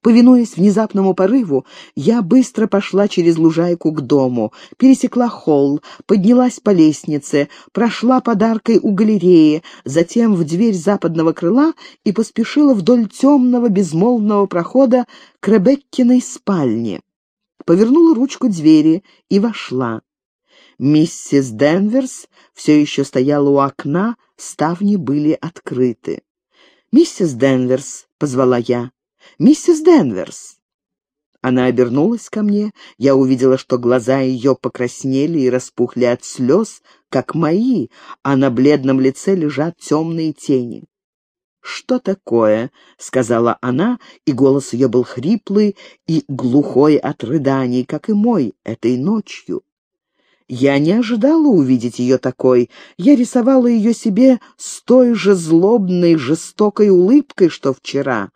Повинуясь внезапному порыву, я быстро пошла через лужайку к дому, пересекла холл, поднялась по лестнице, прошла подаркой у галереи, затем в дверь западного крыла и поспешила вдоль темного безмолвного прохода к Ребеккиной спальне. Повернула ручку двери и вошла. Миссис Денверс все еще стояла у окна, ставни были открыты. «Миссис Денверс», — позвала я, — «миссис Денверс». Она обернулась ко мне, я увидела, что глаза ее покраснели и распухли от слез, как мои, а на бледном лице лежат темные тени. «Что такое?» — сказала она, и голос ее был хриплый и глухой от рыданий, как и мой этой ночью. Я не ожидала увидеть ее такой. Я рисовала ее себе с той же злобной, жестокой улыбкой, что вчера,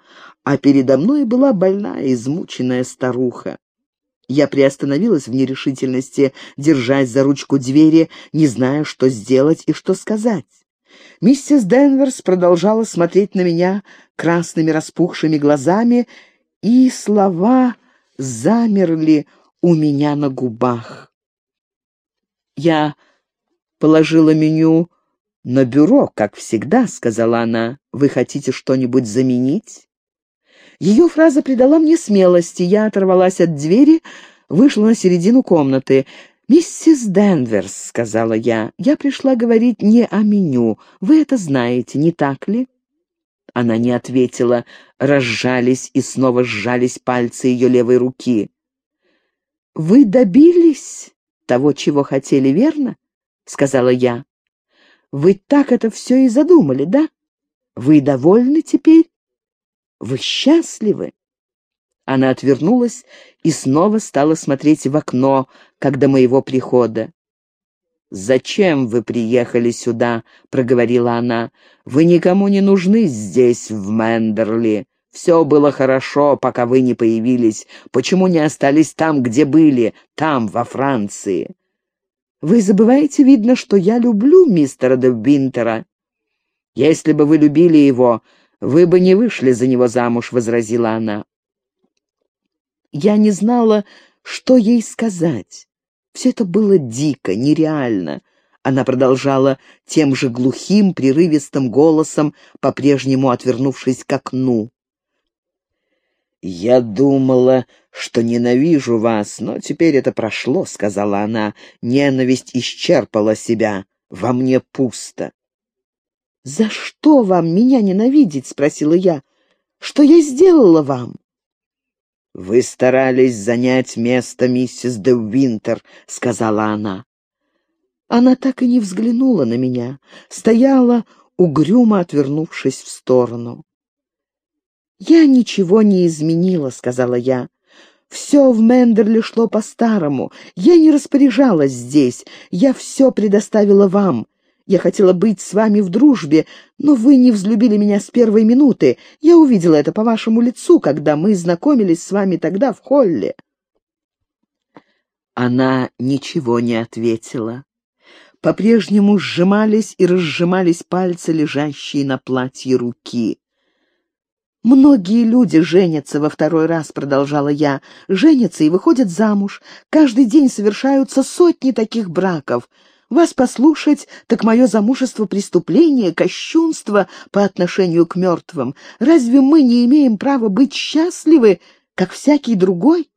а передо мной была больная, измученная старуха. Я приостановилась в нерешительности, держась за ручку двери, не зная, что сделать и что сказать. Миссис Денверс продолжала смотреть на меня красными распухшими глазами, и слова замерли у меня на губах. «Я положила меню на бюро, как всегда», — сказала она. «Вы хотите что-нибудь заменить?» Ее фраза придала мне смелости. Я оторвалась от двери, вышла на середину комнаты. «Миссис Денверс», — сказала я, — «я пришла говорить не о меню. Вы это знаете, не так ли?» Она не ответила. Разжались и снова сжались пальцы ее левой руки. «Вы добились того, чего хотели, верно?» — сказала я. «Вы так это все и задумали, да? Вы довольны теперь? Вы счастливы?» Она отвернулась и снова стала смотреть в окно, как до моего прихода. «Зачем вы приехали сюда?» — проговорила она. «Вы никому не нужны здесь, в Мендерли. Все было хорошо, пока вы не появились. Почему не остались там, где были, там, во Франции? Вы забываете, видно, что я люблю мистера де Винтера. Если бы вы любили его, вы бы не вышли за него замуж, — возразила она. Я не знала, что ей сказать. Все это было дико, нереально. Она продолжала тем же глухим, прерывистым голосом, по-прежнему отвернувшись к окну. «Я думала, что ненавижу вас, но теперь это прошло», — сказала она. «Ненависть исчерпала себя. Во мне пусто». «За что вам меня ненавидеть?» — спросила я. «Что я сделала вам?» «Вы старались занять место миссис де Винтер», — сказала она. Она так и не взглянула на меня, стояла, угрюмо отвернувшись в сторону. «Я ничего не изменила», — сказала я. «Все в Мендерле шло по-старому. Я не распоряжалась здесь. Я все предоставила вам. Я хотела быть с вами в дружбе, но вы не взлюбили меня с первой минуты. Я увидела это по вашему лицу, когда мы знакомились с вами тогда в холле». Она ничего не ответила. По-прежнему сжимались и разжимались пальцы, лежащие на платье руки. «Многие люди женятся во второй раз», — продолжала я. «Женятся и выходят замуж. Каждый день совершаются сотни таких браков. Вас послушать, так мое замужество — преступление, кощунство по отношению к мертвым. Разве мы не имеем права быть счастливы, как всякий другой?»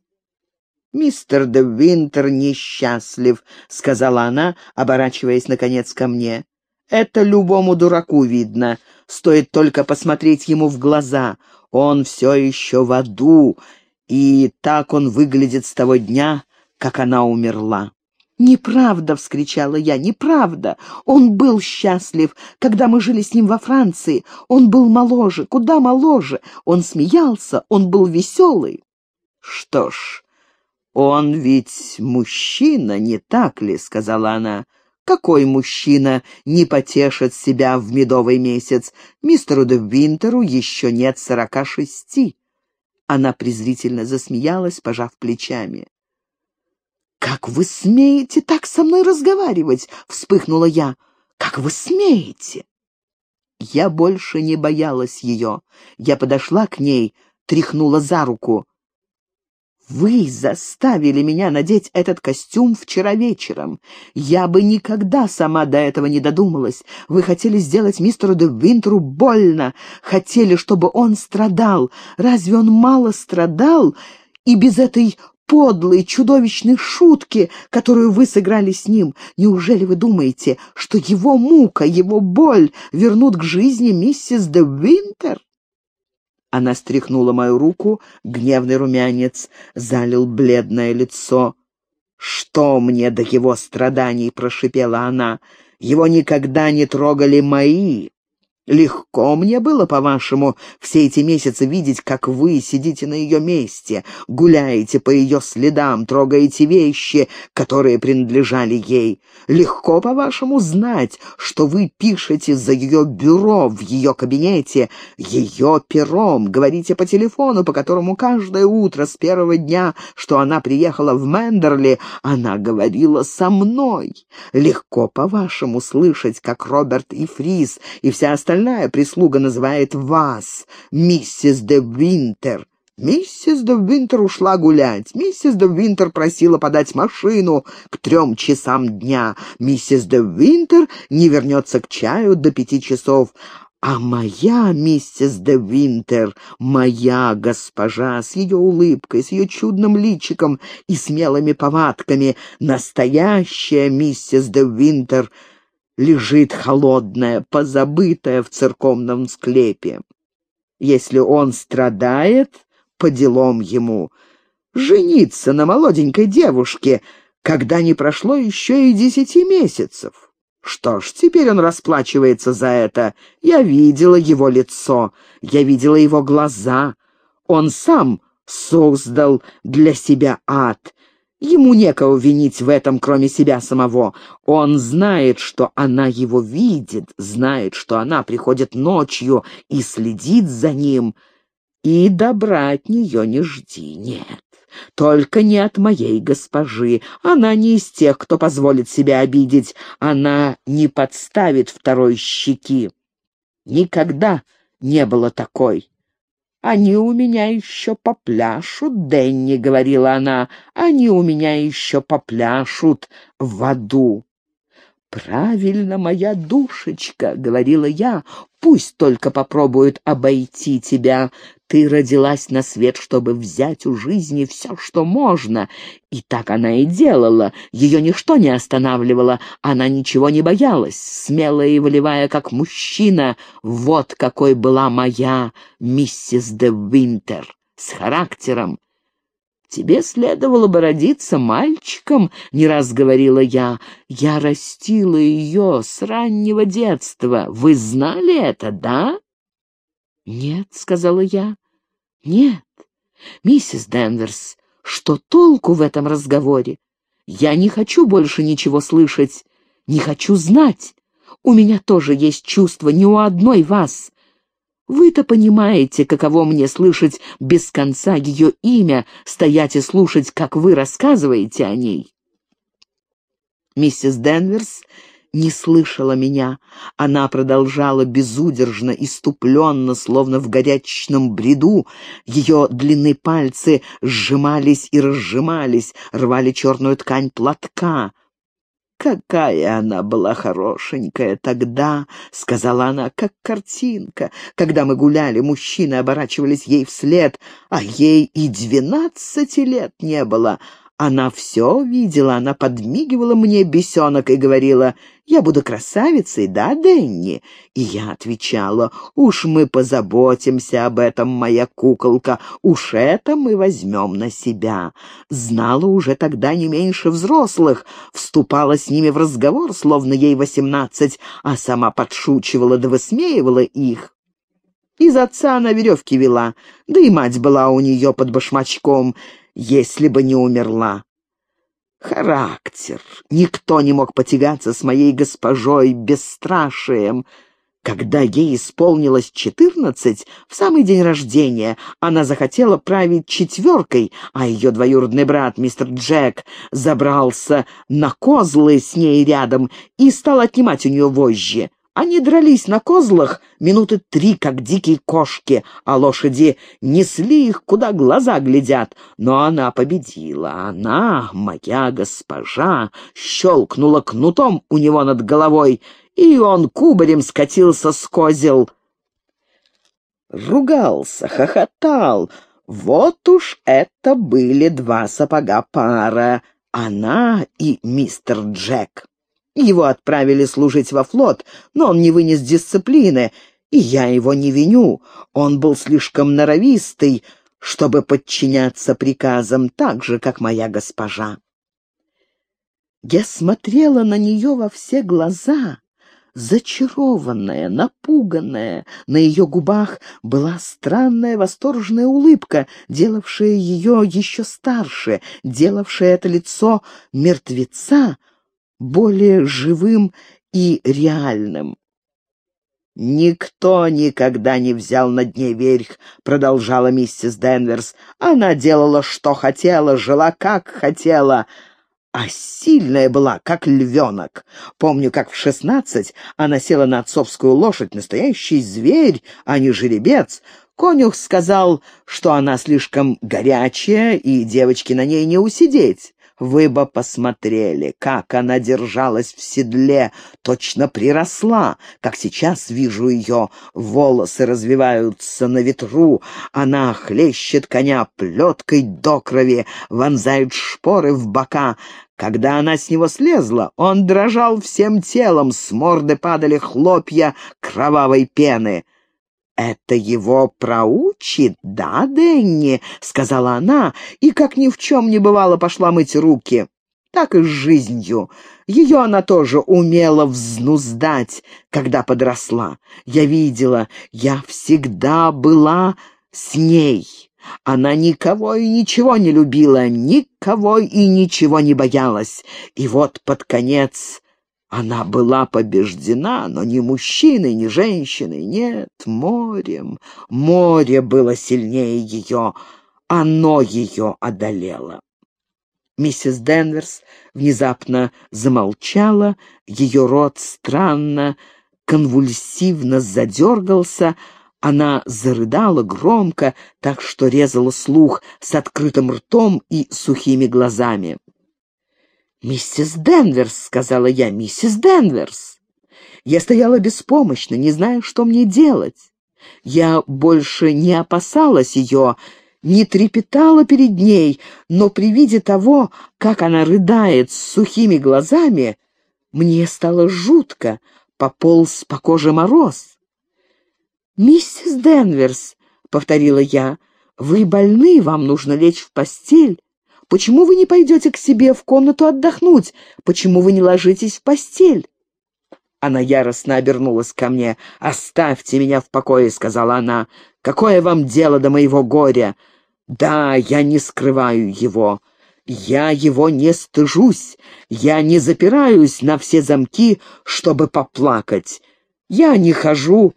«Мистер де Винтер несчастлив», — сказала она, оборачиваясь, наконец, ко мне. «Это любому дураку видно. Стоит только посмотреть ему в глаза. Он все еще в аду, и так он выглядит с того дня, как она умерла. «Неправда!» — вскричала я. «Неправда! Он был счастлив, когда мы жили с ним во Франции. Он был моложе, куда моложе. Он смеялся, он был веселый». «Что ж, он ведь мужчина, не так ли?» — сказала она. Какой мужчина не потешит себя в медовый месяц? Мистеру де Винтеру еще нет сорока шести. Она презрительно засмеялась, пожав плечами. «Как вы смеете так со мной разговаривать?» — вспыхнула я. «Как вы смеете?» Я больше не боялась ее. Я подошла к ней, тряхнула за руку. «Вы заставили меня надеть этот костюм вчера вечером. Я бы никогда сама до этого не додумалась. Вы хотели сделать мистеру де Винтеру больно, хотели, чтобы он страдал. Разве он мало страдал? И без этой подлой, чудовищной шутки, которую вы сыграли с ним. Неужели вы думаете, что его мука, его боль вернут к жизни миссис де Винтер? Она стряхнула мою руку, гневный румянец залил бледное лицо. «Что мне до его страданий?» — прошипела она. «Его никогда не трогали мои. Легко мне было, по-вашему, все эти месяцы видеть, как вы сидите на ее месте, гуляете по ее следам, трогаете вещи, которые принадлежали ей. Легко, по-вашему, знать, что вы пишете за ее бюро в ее кабинете, ее пером, говорите по телефону, по которому каждое утро с первого дня, что она приехала в Мендерли, она говорила со мной. Легко, по-вашему, слышать, как Роберт и Фрис и вся остальная остальная прислуга называет вас миссис де Винтер. Миссис де Винтер ушла гулять. Миссис де Винтер просила подать машину к трем часам дня. Миссис де Винтер не вернется к чаю до пяти часов. А моя миссис де Винтер, моя госпожа, с ее улыбкой, с ее чудным личиком и смелыми повадками, настоящая миссис де Винтер — лежит холодная, позабытая в церковном склепе. Если он страдает, по делам ему. Жениться на молоденькой девушке, когда не прошло еще и десяти месяцев. Что ж, теперь он расплачивается за это. Я видела его лицо, я видела его глаза. Он сам создал для себя ад, Ему некого винить в этом, кроме себя самого. Он знает, что она его видит, знает, что она приходит ночью и следит за ним. И добра от нее не жди, нет. Только не от моей госпожи. Она не из тех, кто позволит себя обидеть. Она не подставит второй щеки. Никогда не было такой. «Они у меня еще попляшут, Денни», — говорила она, — «они у меня еще попляшут в аду». «Правильно, моя душечка», — говорила я, — «пусть только попробуют обойти тебя. Ты родилась на свет, чтобы взять у жизни все, что можно. И так она и делала. Ее ничто не останавливало. Она ничего не боялась, смелая и волевая, как мужчина. Вот какой была моя миссис де Винтер, с характером. «Тебе следовало бы родиться мальчиком», — не раз говорила я. «Я растила ее с раннего детства. Вы знали это, да?» «Нет», — сказала я, — «нет. Миссис Денверс, что толку в этом разговоре? Я не хочу больше ничего слышать, не хочу знать. У меня тоже есть чувство, не у одной вас. Вы-то понимаете, каково мне слышать без конца ее имя, стоять и слушать, как вы рассказываете о ней». Миссис Денверс не слышала меня. Она продолжала безудержно, иступленно, словно в горячечном бреду. Ее длинные пальцы сжимались и разжимались, рвали черную ткань платка. «Какая она была хорошенькая тогда!» — сказала она, — «как картинка. Когда мы гуляли, мужчины оборачивались ей вслед, а ей и двенадцати лет не было. Она все видела, она подмигивала мне бесенок и говорила, «Я буду красавицей, да, Денни?» И я отвечала, «Уж мы позаботимся об этом, моя куколка, уж это мы возьмем на себя». Знала уже тогда не меньше взрослых, вступала с ними в разговор, словно ей восемнадцать, а сама подшучивала да высмеивала их. Из отца она веревки вела, да и мать была у нее под башмачком — если бы не умерла. Характер. Никто не мог потягаться с моей госпожой бесстрашием. Когда ей исполнилось четырнадцать, в самый день рождения, она захотела править четверкой, а ее двоюродный брат, мистер Джек, забрался на козлы с ней рядом и стал отнимать у нее вожжи. Они дрались на козлах минуты три, как дикие кошки, а лошади несли их, куда глаза глядят. Но она победила. Она, моя госпожа, щелкнула кнутом у него над головой, и он кубарем скатился с козел. Ругался, хохотал. Вот уж это были два сапога пара, она и мистер Джек. Его отправили служить во флот, но он не вынес дисциплины, и я его не виню. Он был слишком норовистый, чтобы подчиняться приказам так же, как моя госпожа. Я смотрела на нее во все глаза, зачарованная, напуганная. На ее губах была странная восторженная улыбка, делавшая ее еще старше, делавшая это лицо мертвеца более живым и реальным. «Никто никогда не взял над ней верх», — продолжала миссис Денверс. «Она делала, что хотела, жила, как хотела, а сильная была, как львенок. Помню, как в шестнадцать она села на отцовскую лошадь, настоящий зверь, а не жеребец. Конюх сказал, что она слишком горячая, и девочки на ней не усидеть. Вы бы посмотрели, как она держалась в седле, точно приросла, как сейчас вижу ее. Волосы развиваются на ветру, она хлещет коня плеткой до крови, вонзает шпоры в бока. Когда она с него слезла, он дрожал всем телом, с морды падали хлопья кровавой пены. «Это его проучит, да, Денни?» — сказала она, и, как ни в чем не бывало, пошла мыть руки. Так и с жизнью. Ее она тоже умела взнуздать, когда подросла. Я видела, я всегда была с ней. Она никого и ничего не любила, никого и ничего не боялась. И вот под конец она была побеждена, но ни мужчиной, ни женщиной, нет, морем. Море было сильнее ее, оно ее одолело. Миссис Денверс внезапно замолчала, ее рот странно, конвульсивно задергался, она зарыдала громко, так что резала слух с открытым ртом и сухими глазами. «Миссис Денверс», — сказала я, — «миссис Денверс». Я стояла беспомощно, не зная, что мне делать. Я больше не опасалась ее, не трепетала перед ней, но при виде того, как она рыдает с сухими глазами, мне стало жутко, пополз по коже мороз. «Миссис Денверс», — повторила я, — «вы больны, вам нужно лечь в постель». Почему вы не пойдете к себе в комнату отдохнуть? Почему вы не ложитесь в постель?» Она яростно обернулась ко мне. «Оставьте меня в покое», — сказала она. «Какое вам дело до моего горя? Да, я не скрываю его. Я его не стыжусь. Я не запираюсь на все замки, чтобы поплакать. Я не хожу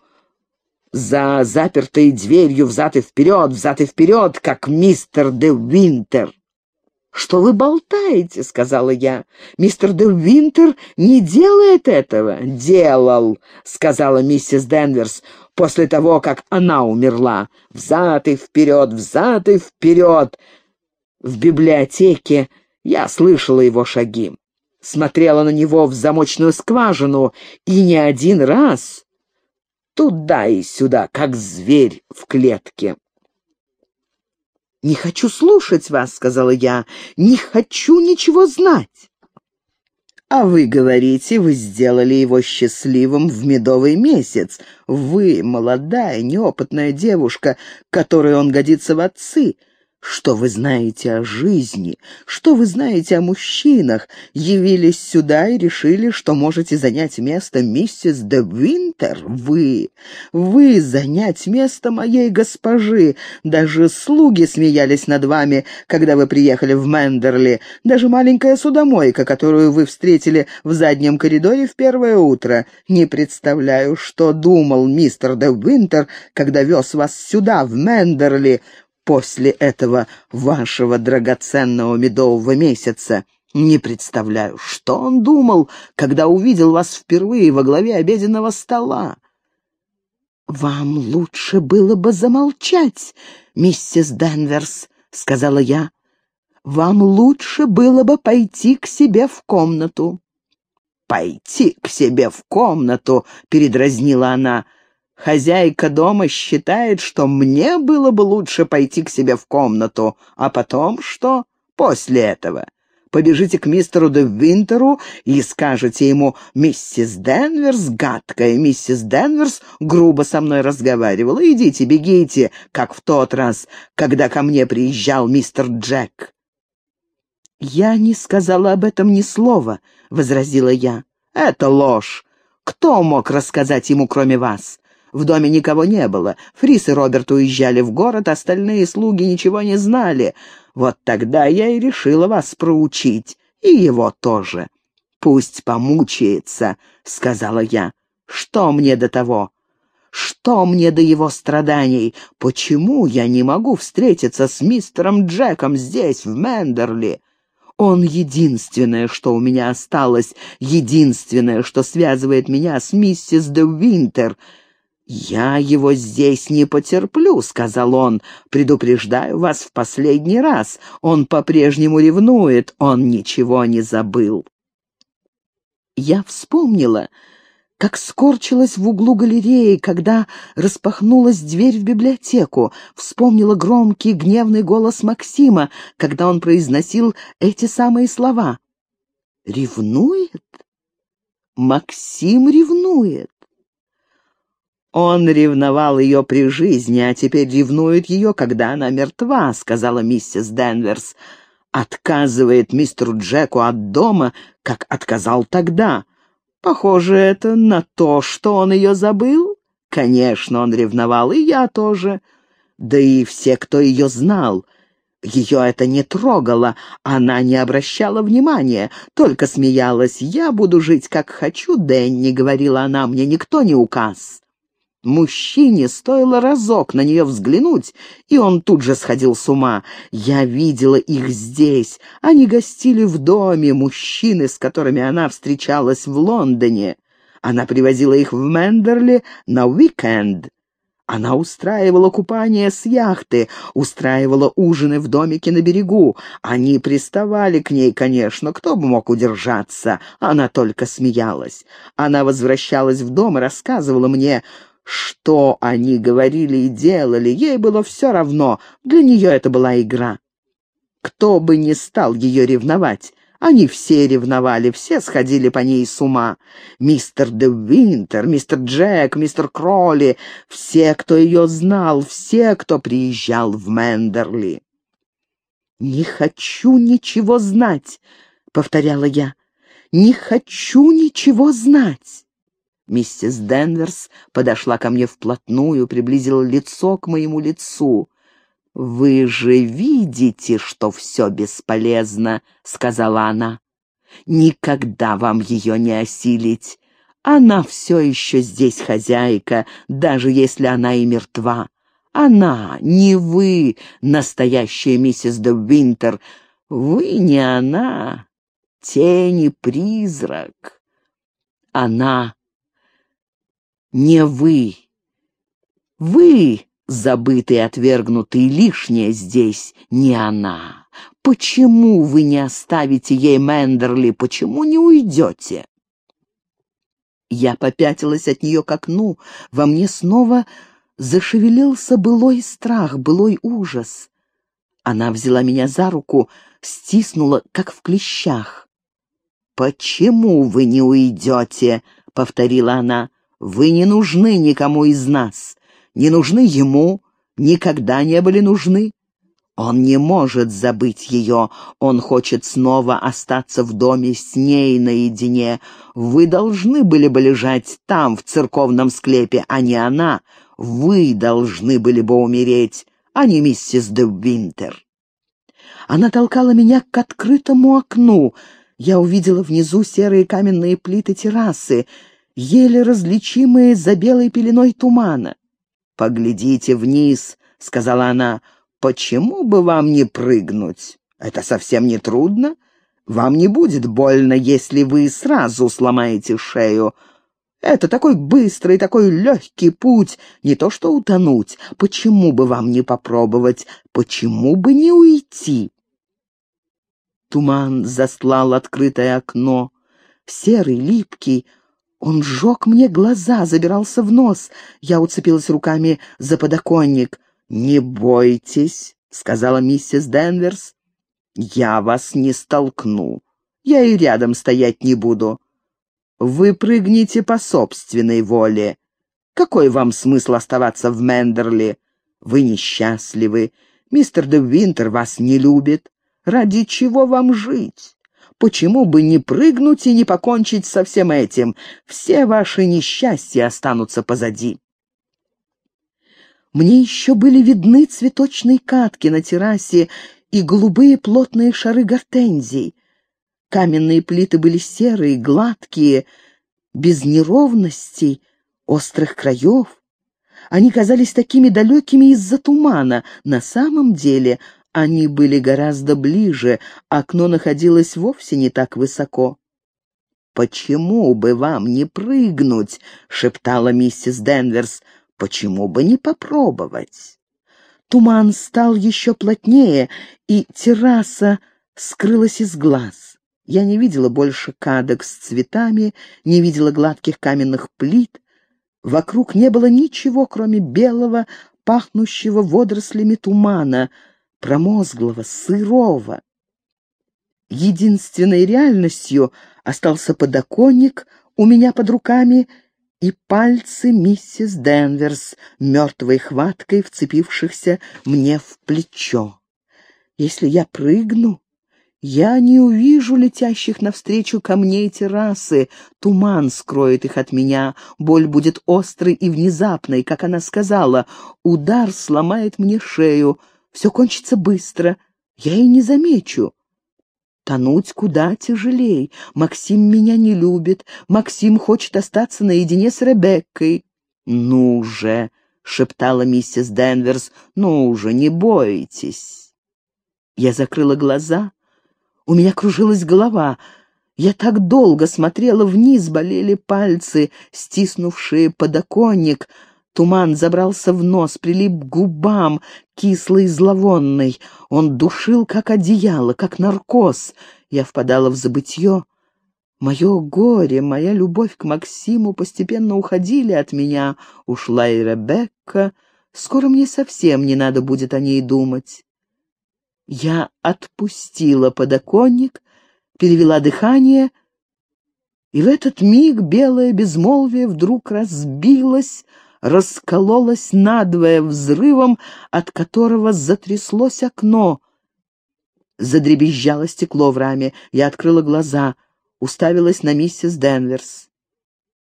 за запертой дверью взад и вперед, взад и вперед, как мистер де Винтер. «Что вы болтаете?» — сказала я. «Мистер де Винтер не делает этого». «Делал», — сказала миссис Денверс, после того, как она умерла. «Взад и вперед, взад и вперед». В библиотеке я слышала его шаги, смотрела на него в замочную скважину и не один раз туда и сюда, как зверь в клетке. «Не хочу слушать вас», — сказала я, — «не хочу ничего знать». «А вы говорите, вы сделали его счастливым в медовый месяц. Вы, молодая, неопытная девушка, которой он годится в отцы. Что вы знаете о жизни? Что вы знаете о мужчинах? Явились сюда и решили, что можете занять место миссис де Винтер? Вы! Вы занять место моей госпожи! Даже слуги смеялись над вами, когда вы приехали в Мендерли. Даже маленькая судомойка, которую вы встретили в заднем коридоре в первое утро. Не представляю, что думал мистер де Винтер, когда вез вас сюда, в Мендерли, после этого вашего драгоценного медового месяца. Не представляю, что он думал, когда увидел вас впервые во главе обеденного стола. «Вам лучше было бы замолчать, миссис Денверс», — сказала я. «Вам лучше было бы пойти к себе в комнату». «Пойти к себе в комнату», — передразнила она. «Хозяйка дома считает, что мне было бы лучше пойти к себе в комнату, а потом что после этого?» побежите к мистеру де Винтеру и скажете ему, «Миссис Денверс, гадкая миссис Денверс, грубо со мной разговаривала. Идите, бегите, как в тот раз, когда ко мне приезжал мистер Джек». «Я не сказала об этом ни слова», — возразила я. «Это ложь. Кто мог рассказать ему, кроме вас? В доме никого не было. Фрис и Роберт уезжали в город, остальные слуги ничего не знали. Вот тогда я и решила вас проучить, и его тоже. Пусть помучается», — сказала я. «Что мне до того? Что мне до его страданий? Почему я не могу встретиться с мистером Джеком здесь, в Мендерли?» Он единственное, что у меня осталось, единственное, что связывает меня с миссис де Винтер. «Я его здесь не потерплю», — сказал он. «Предупреждаю вас в последний раз. Он по-прежнему ревнует, он ничего не забыл». Я вспомнила, как скорчилась в углу галереи, когда распахнулась дверь в библиотеку, вспомнила громкий гневный голос Максима, когда он произносил эти самые слова. «Ревнует? Максим ревнует!» «Он ревновал ее при жизни, а теперь ревнует ее, когда она мертва», — сказала миссис Денверс. «Отказывает мистеру Джеку от дома, как отказал тогда. Похоже, это на то, что он ее забыл. Конечно, он ревновал, и я тоже. Да и все, кто ее знал». Ее это не трогало, она не обращала внимания, только смеялась. «Я буду жить, как хочу, Дэнни», — говорила она, — «мне никто не указ». Мужчине стоило разок на нее взглянуть, и он тут же сходил с ума. Я видела их здесь. Они гостили в доме, мужчины, с которыми она встречалась в Лондоне. Она привозила их в Мендерли на уикенд. Она устраивала купание с яхты, устраивала ужины в домике на берегу. Они приставали к ней, конечно, кто бы мог удержаться. Она только смеялась. Она возвращалась в дом и рассказывала мне, что они говорили и делали, ей было все равно, для нее это была игра. Кто бы ни стал ее ревновать, они все ревновали, все сходили по ней с ума. Мистер де Винтер, мистер Джек, мистер Кролли, все, кто ее знал, все, кто приезжал в Мендерли. «Не хочу ничего знать», — повторяла я. «Не хочу ничего знать». Миссис Денверс подошла ко мне вплотную, приблизила лицо к моему лицу. «Вы же видите, что все бесполезно», — сказала она. «Никогда вам ее не осилить. Она все еще здесь хозяйка, даже если она и мертва. Она, не вы, настоящая миссис де Винтер. Вы не она, тень и призрак. Она не вы. Вы, забытый, отвергнутый, лишняя здесь, не она. Почему вы не оставите ей Мендерли? Почему не уйдете? Я попятилась от нее к окну. Во мне снова зашевелился былой страх, былой ужас. Она взяла меня за руку, стиснула, как в клещах. «Почему вы не уйдете?» — повторила она. Вы не нужны никому из нас, не нужны ему, никогда не были нужны. Он не может забыть ее, он хочет снова остаться в доме с ней наедине. Вы должны были бы лежать там, в церковном склепе, а не она. Вы должны были бы умереть, а не миссис де Винтер. Она толкала меня к открытому окну. Я увидела внизу серые каменные плиты террасы еле различимые за белой пеленой тумана. «Поглядите вниз», — сказала она, — «почему бы вам не прыгнуть? Это совсем не трудно. Вам не будет больно, если вы сразу сломаете шею. Это такой быстрый, такой легкий путь, не то что утонуть. Почему бы вам не попробовать? Почему бы не уйти?» Туман застлал открытое окно. Серый, липкий, он сжег мне глаза, забирался в нос. Я уцепилась руками за подоконник. «Не бойтесь», — сказала миссис Денверс. «Я вас не столкну. Я и рядом стоять не буду. Вы прыгните по собственной воле. Какой вам смысл оставаться в Мендерли? Вы несчастливы. Мистер де Винтер вас не любит. Ради чего вам жить? Почему бы не прыгнуть и не покончить со всем этим? Все ваши несчастья останутся позади. Мне еще были видны цветочные катки на террасе и голубые плотные шары гортензий. Каменные плиты были серые, гладкие, без неровностей, острых краев. Они казались такими далекими из-за тумана. На самом деле они были гораздо ближе, окно находилось вовсе не так высоко. «Почему бы вам не прыгнуть?» — шептала миссис Денверс. «Почему бы не попробовать?» Туман стал еще плотнее, и терраса скрылась из глаз. Я не видела больше кадок с цветами, не видела гладких каменных плит. Вокруг не было ничего, кроме белого, пахнущего водорослями тумана, промозглого, сырого. Единственной реальностью остался подоконник у меня под руками и пальцы миссис Денверс, мертвой хваткой вцепившихся мне в плечо. Если я прыгну, я не увижу летящих навстречу камней террасы, туман скроет их от меня, боль будет острой и внезапной, как она сказала, удар сломает мне шею, все кончится быстро, я и не замечу. Тонуть куда тяжелей. Максим меня не любит, Максим хочет остаться наедине с Ребеккой. «Ну же!» — шептала миссис Денверс, «ну же, не бойтесь!» Я закрыла глаза у меня кружилась голова. Я так долго смотрела вниз, болели пальцы, стиснувшие подоконник. Туман забрался в нос, прилип к губам, кислый и зловонный. Он душил, как одеяло, как наркоз. Я впадала в забытье. Мое горе, моя любовь к Максиму постепенно уходили от меня. Ушла и Ребекка. Скоро мне совсем не надо будет о ней думать. Я отпустила подоконник, перевела дыхание, и в этот миг белое безмолвие вдруг разбилось, раскололось надвое взрывом, от которого затряслось окно. Задребезжало стекло в раме. Я открыла глаза, уставилась на миссис Денверс.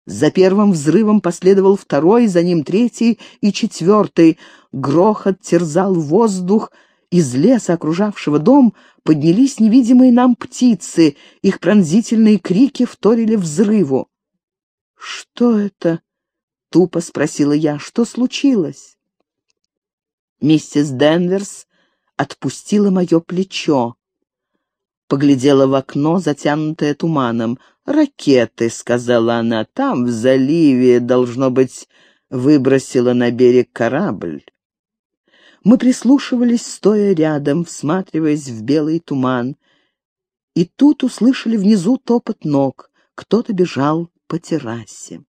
За первым взрывом последовал второй, за ним третий и четвертый. Грохот терзал воздух, из леса, окружавшего дом, поднялись невидимые нам птицы, их пронзительные крики вторили взрыву. «Что это?» — тупо спросила я. «Что случилось?» Миссис Денверс отпустила мое плечо. Поглядела в окно, затянутое туманом. «Ракеты», — сказала она, — «там, в заливе, должно быть, выбросила на берег корабль». Мы прислушивались, стоя рядом, всматриваясь в белый туман. И тут услышали внизу топот ног. Кто-то бежал по террасе.